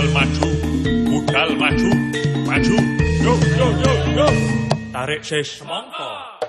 Budal maju, budal maju, maju. Yo yo yo yo. Tarik sis. Semangka.